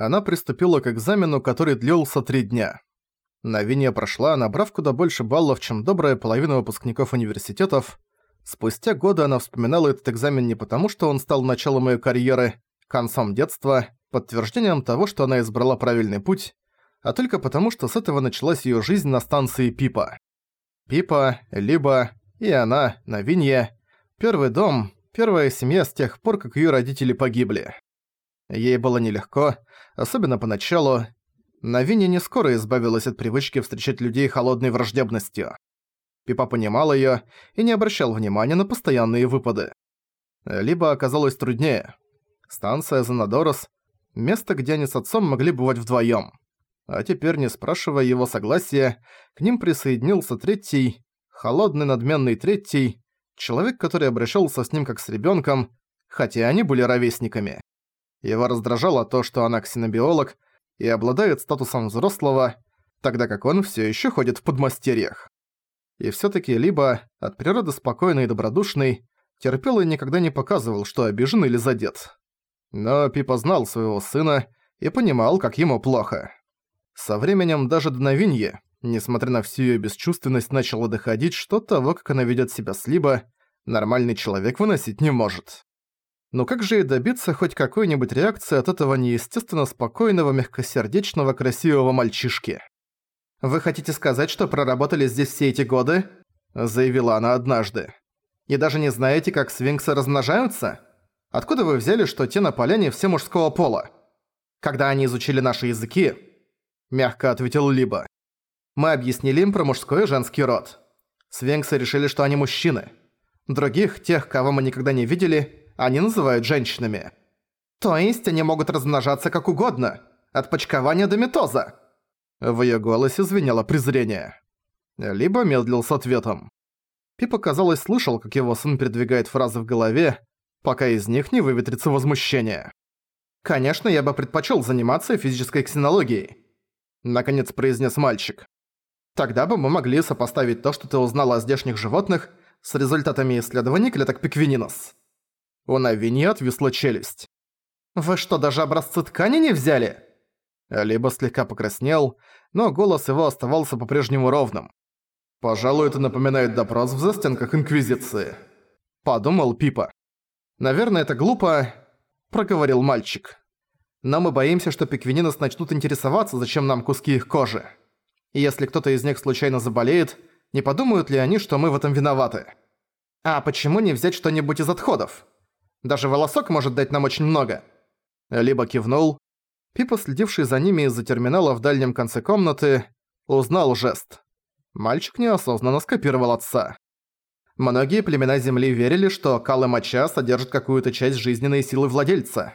она приступила к экзамену, который длился три дня. Навинья прошла, набрав куда больше баллов, чем добрая половина выпускников университетов. Спустя годы она вспоминала этот экзамен не потому, что он стал началом её карьеры, концом детства, подтверждением того, что она избрала правильный путь, а только потому, что с этого началась её жизнь на станции Пипа. Пипа, Либо и она, Навинья, первый дом, первая семья с тех пор, как её родители погибли. Ей было нелегко, особенно поначалу, Навинья не скоро избавилась от привычки встречать людей холодной враждебностью. Пипа понимал её и не обращал внимания на постоянные выпады. Либо оказалось труднее. Станция Занадорос – место, где они с отцом могли бывать вдвоём. А теперь, не спрашивая его согласия, к ним присоединился третий, холодный надменный третий, человек, который обращался с ним как с ребёнком, хотя они были ровесниками. Его раздражало то, что она ксенобиолог – и обладает статусом взрослого, тогда как он все еще ходит в подмастерьях. И все таки либо от природы спокойный и добродушный, терпел и никогда не показывал, что обижен или задет. Но Пипа знал своего сына и понимал, как ему плохо. Со временем даже до новиньи, несмотря на всю её бесчувственность, начало доходить, что того, как она ведёт себя с Либо, нормальный человек выносить не может. Но как же и добиться хоть какой-нибудь реакции от этого неестественно спокойного, мягкосердечного, красивого мальчишки? «Вы хотите сказать, что проработали здесь все эти годы?» – заявила она однажды. «И даже не знаете, как свинксы размножаются? Откуда вы взяли, что те на поляне все мужского пола? Когда они изучили наши языки?» – мягко ответил Либо. «Мы объяснили им про мужской и женский род. Свинксы решили, что они мужчины. Других, тех, кого мы никогда не видели – они называют женщинами. То есть они могут размножаться как угодно, от почкования до метоза. В её голосе звенело презрение. Либо медлил с ответом. Пипа, казалось, слышал, как его сын передвигает фразы в голове, пока из них не выветрится возмущение. «Конечно, я бы предпочёл заниматься физической ксенологией», — наконец произнес мальчик. «Тогда бы мы могли сопоставить то, что ты узнала о здешних животных, с результатами исследований клеток пиквининос». У Навини отвисла челюсть. «Вы что, даже образцы ткани не взяли?» Либо слегка покраснел, но голос его оставался по-прежнему ровным. «Пожалуй, это напоминает допрос в застенках Инквизиции», — подумал Пипа. «Наверное, это глупо», — проговорил мальчик. «Но мы боимся, что пиквининос начнут интересоваться, зачем нам куски их кожи. И если кто-то из них случайно заболеет, не подумают ли они, что мы в этом виноваты? А почему не взять что-нибудь из отходов? Даже волосок может дать нам очень много». Либо кивнул. Пипа, следивший за ними из-за терминала в дальнем конце комнаты, узнал жест. Мальчик неосознанно скопировал отца. Многие племена Земли верили, что кал и моча содержат какую-то часть жизненной силы владельца.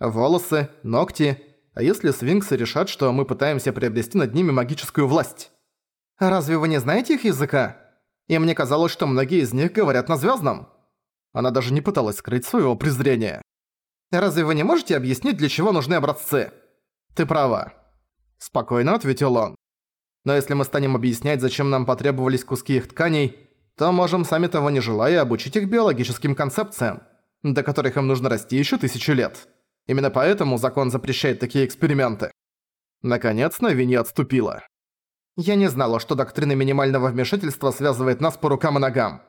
Волосы, ногти, а если свинксы решат, что мы пытаемся приобрести над ними магическую власть? Разве вы не знаете их языка? И мне казалось, что многие из них говорят на звездном. Она даже не пыталась скрыть своего презрения. «Разве вы не можете объяснить, для чего нужны образцы?» «Ты права», – спокойно ответил он. «Но если мы станем объяснять, зачем нам потребовались куски их тканей, то можем, сами того не желая, обучить их биологическим концепциям, до которых им нужно расти еще тысячу лет. Именно поэтому закон запрещает такие эксперименты». Наконец, Навини отступила. «Я не знала, что доктрина минимального вмешательства связывает нас по рукам и ногам.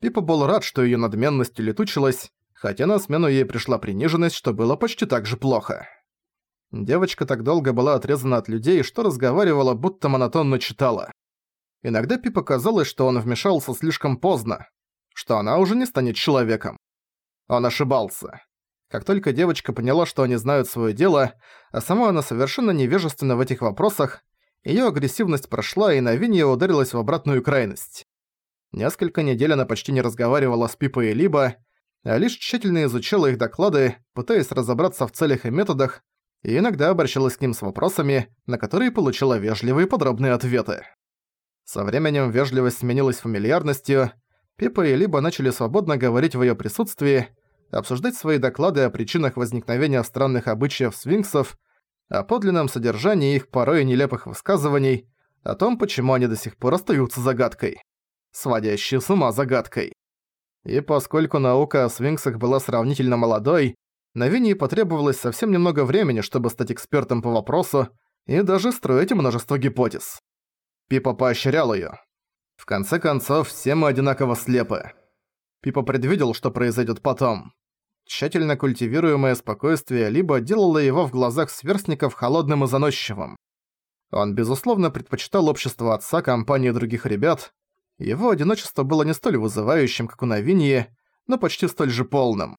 Пипа был рад, что её надменность улетучилась, хотя на смену ей пришла приниженность, что было почти так же плохо. Девочка так долго была отрезана от людей, что разговаривала, будто монотонно читала. Иногда Пипа казалось, что он вмешался слишком поздно, что она уже не станет человеком. Он ошибался. Как только девочка поняла, что они знают своё дело, а сама она совершенно невежественна в этих вопросах, её агрессивность прошла и на Винья ударилась в обратную крайность. Несколько недель она почти не разговаривала с Пипой и Либо, а лишь тщательно изучала их доклады, пытаясь разобраться в целях и методах, и иногда обращалась к ним с вопросами, на которые получила вежливые подробные ответы. Со временем вежливость сменилась фамильярностью, Пипа и Либо начали свободно говорить в её присутствии, обсуждать свои доклады о причинах возникновения странных обычаев свинксов, о подлинном содержании их порой нелепых высказываний, о том, почему они до сих пор остаются загадкой сводящей с ума загадкой. И поскольку наука о свинксах была сравнительно молодой, Навинии потребовалось совсем немного времени, чтобы стать экспертом по вопросу и даже строить множество гипотез. Пипа поощрял её. В конце концов, все мы одинаково слепы. Пипа предвидел, что произойдет потом. Тщательно культивируемое спокойствие либо делало его в глазах сверстников холодным и заносчивым. Он, безусловно, предпочитал общество отца компании других ребят. Его одиночество было не столь вызывающим, как у Навинии, но почти столь же полным.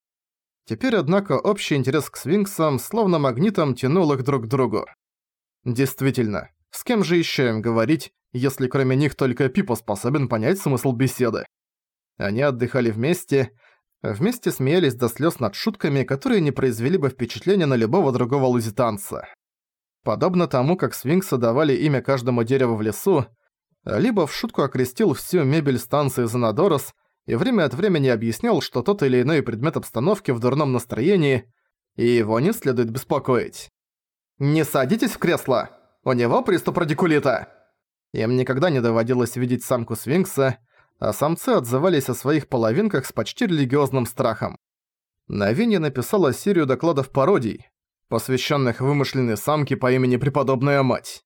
Теперь, однако, общий интерес к свинксам словно магнитом тянул их друг к другу. Действительно, с кем же еще им говорить, если кроме них только Пипа способен понять смысл беседы? Они отдыхали вместе, вместе смеялись до слез над шутками, которые не произвели бы впечатления на любого другого лузитанца. Подобно тому, как свинксы давали имя каждому дереву в лесу, либо в шутку окрестил всю мебель станции Занадорос и время от времени объяснял, что тот или иной предмет обстановки в дурном настроении, и его не следует беспокоить. «Не садитесь в кресло! У него приступ радикулита!» Им никогда не доводилось видеть самку свинкса, а самцы отзывались о своих половинках с почти религиозным страхом. Навинья написала серию докладов пародий, посвященных вымышленной самке по имени Преподобная Мать.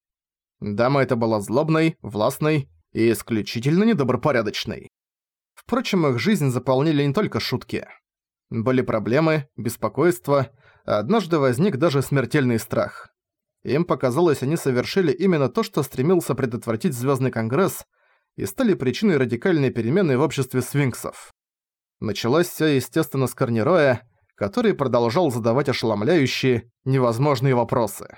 Дама эта была злобной, властной и исключительно недобропорядочной. Впрочем, их жизнь заполнили не только шутки. Были проблемы, беспокойство, а однажды возник даже смертельный страх. Им показалось, они совершили именно то, что стремился предотвратить Звездный Конгресс, и стали причиной радикальной перемены в обществе свинксов. Началось всё, естественно, с Корнероя, который продолжал задавать ошеломляющие, невозможные вопросы.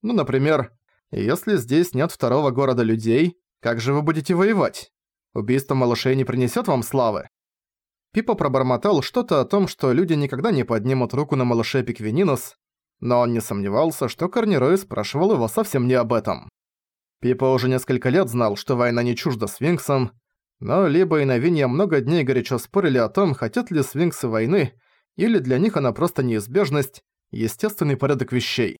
Ну, например, если здесь нет второго города людей, как же вы будете воевать? Убийство малышей не принесет вам славы? Пипа пробормотал что-то о том, что люди никогда не поднимут руку на малышей Пиквининос, но он не сомневался, что Корнирой спрашивал его совсем не об этом. Пипа уже несколько лет знал, что война не чужда свинксам, но либо и Новинья много дней горячо спорили о том, хотят ли свинксы войны, или для них она просто неизбежность, естественный порядок вещей.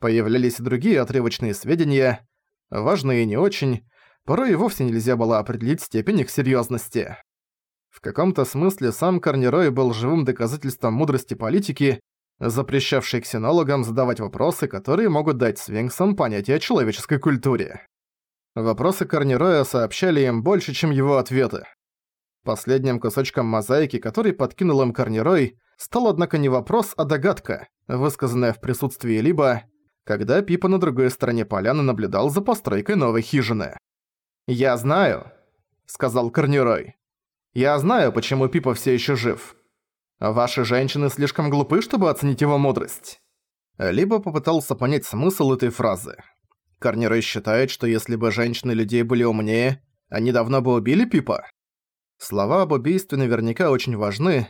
Появлялись и другие отрывочные сведения, важные и не очень, порой и вовсе нельзя было определить степень их серьёзности. В каком-то смысле сам Корнирой был живым доказательством мудрости политики, запрещавшей ксенологам задавать вопросы, которые могут дать свинксам понятие о человеческой культуре. Вопросы Корнироя сообщали им больше, чем его ответы. Последним кусочком мозаики, который подкинул им Корнирой, стал, однако, не вопрос, а догадка, высказанная в присутствии Либо, когда Пипа на другой стороне поляны наблюдал за постройкой новой хижины. «Я знаю», — сказал Корнирой. «Я знаю, почему Пипа все еще жив. Ваши женщины слишком глупы, чтобы оценить его мудрость». Либо попытался понять смысл этой фразы. Корнирой считает, что если бы женщины людей были умнее, они давно бы убили Пипа. Слова об убийстве наверняка очень важны.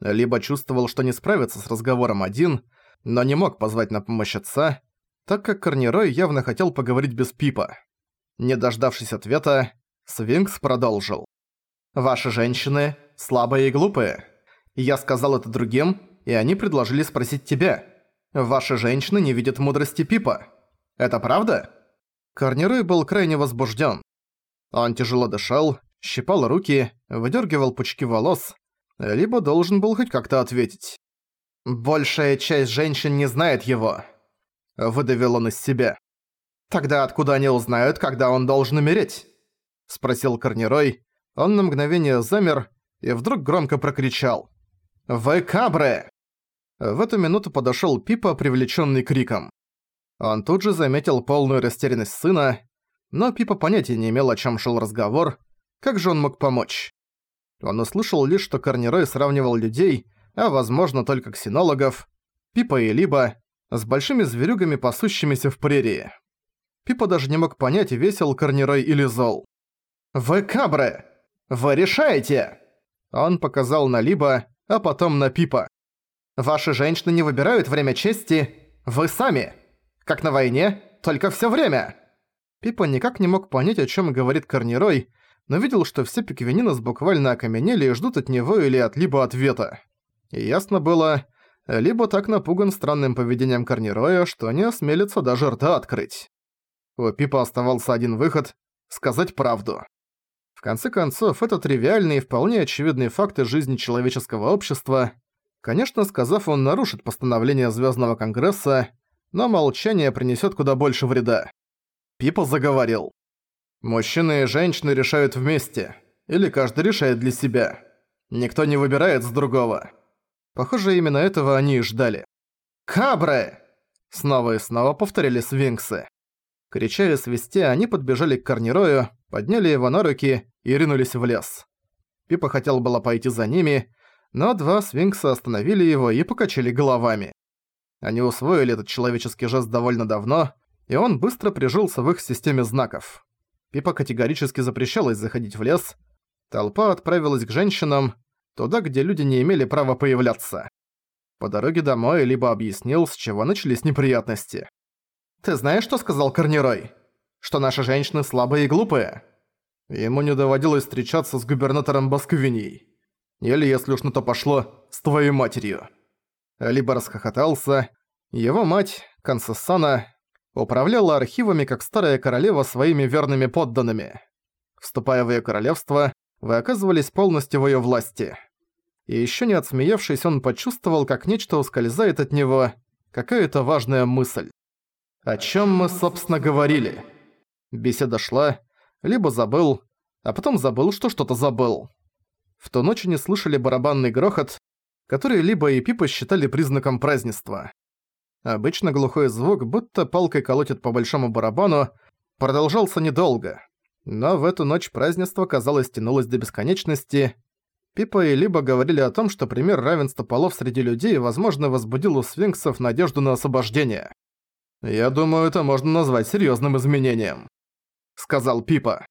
Либо чувствовал, что не справится с разговором один, но не мог позвать на помощь отца, так как Корнирой явно хотел поговорить без Пипа. Не дождавшись ответа, Свинкс продолжил. «Ваши женщины слабые и глупые. Я сказал это другим, и они предложили спросить тебя. Ваши женщины не видят мудрости Пипа. Это правда?» Корнирой был крайне возбужден. Он тяжело дышал, щипал руки, выдергивал пучки волос, либо должен был хоть как-то ответить. «Большая часть женщин не знает его», — выдавил он из себя. «Тогда откуда они узнают, когда он должен умереть?» — спросил Корнирой. Он на мгновение замер и вдруг громко прокричал. «Вы кабры!» В эту минуту подошёл Пипа, привлечённый криком. Он тут же заметил полную растерянность сына, но Пипа понятия не имел, о чём шёл разговор, как же он мог помочь? Он услышал лишь, что Корнирой сравнивал людей, а возможно только ксенологов, Пипа и Либо, с большими зверюгами, пасущимися в прерии. Пипа даже не мог понять, весел Корнирой или зол. «Вы кабры! Вы решаете!» Он показал на Либо, а потом на Пипа. «Ваши женщины не выбирают время чести, вы сами! Как на войне, только всё время!» Пипа никак не мог понять, о чём говорит Корнирой, но видел, что все пиквенинос буквально окаменели и ждут от него или от либо ответа. И ясно было, либо так напуган странным поведением Корнироя, что не осмелится даже рта открыть. У Пипа оставался один выход — сказать правду. В конце концов, это тривиальные и вполне очевидные факты жизни человеческого общества. Конечно, сказав, он нарушит постановление Звездного Конгресса, но молчание принесет куда больше вреда. Пипа заговорил. «Мужчины и женщины решают вместе, или каждый решает для себя. Никто не выбирает с другого». Похоже, именно этого они и ждали. «Кабры!» Снова и снова повторили свинксы. Крича и свистя, они подбежали к Корнирою, подняли его на руки и ринулись в лес. Пипа хотел было пойти за ними, но два свинкса остановили его и покачали головами. Они усвоили этот человеческий жест довольно давно, и он быстро прижился в их системе знаков. Пипа категорически запрещалось заходить в лес. Толпа отправилась к женщинам, туда, где люди не имели права появляться. По дороге домой либо объяснил, с чего начались неприятности. «Ты знаешь, что сказал Корнирой? Что наши женщины слабые и глупые?» Ему не доводилось встречаться с губернатором Басквиней. Или, если уж на то пошло, с твоей матерью. Либо расхохотался. Его мать, Консессана, управляла архивами как старая королева своими верными подданными. Вступая в её королевство, вы оказывались полностью в её власти. И ещё не отсмеявшись, он почувствовал, как нечто ускользает от него, какая-то важная мысль. О чём мы, собственно, говорили? Беседа шла, либо забыл, а потом забыл, что что-то забыл. В ту ночь они слышали барабанный грохот, который либо и Пипа считали признаком празднества. Обычно глухой звук, будто палкой колотит по большому барабану, продолжался недолго. Но в эту ночь празднество, казалось, тянулось до бесконечности. Пипа и Либо говорили о том, что пример равенства полов среди людей, возможно, возбудил у свинксов надежду на освобождение. «Я думаю, это можно назвать серьезным изменением», — сказал Пипа.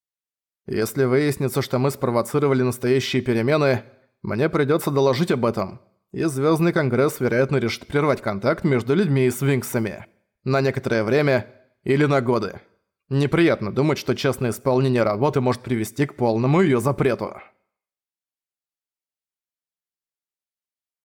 Если выяснится, что мы спровоцировали настоящие перемены, мне придётся доложить об этом, и Звёздный Конгресс, вероятно, решит прервать контакт между людьми и свинксами. На некоторое время или на годы. Неприятно думать, что честное исполнение работы может привести к полному её запрету.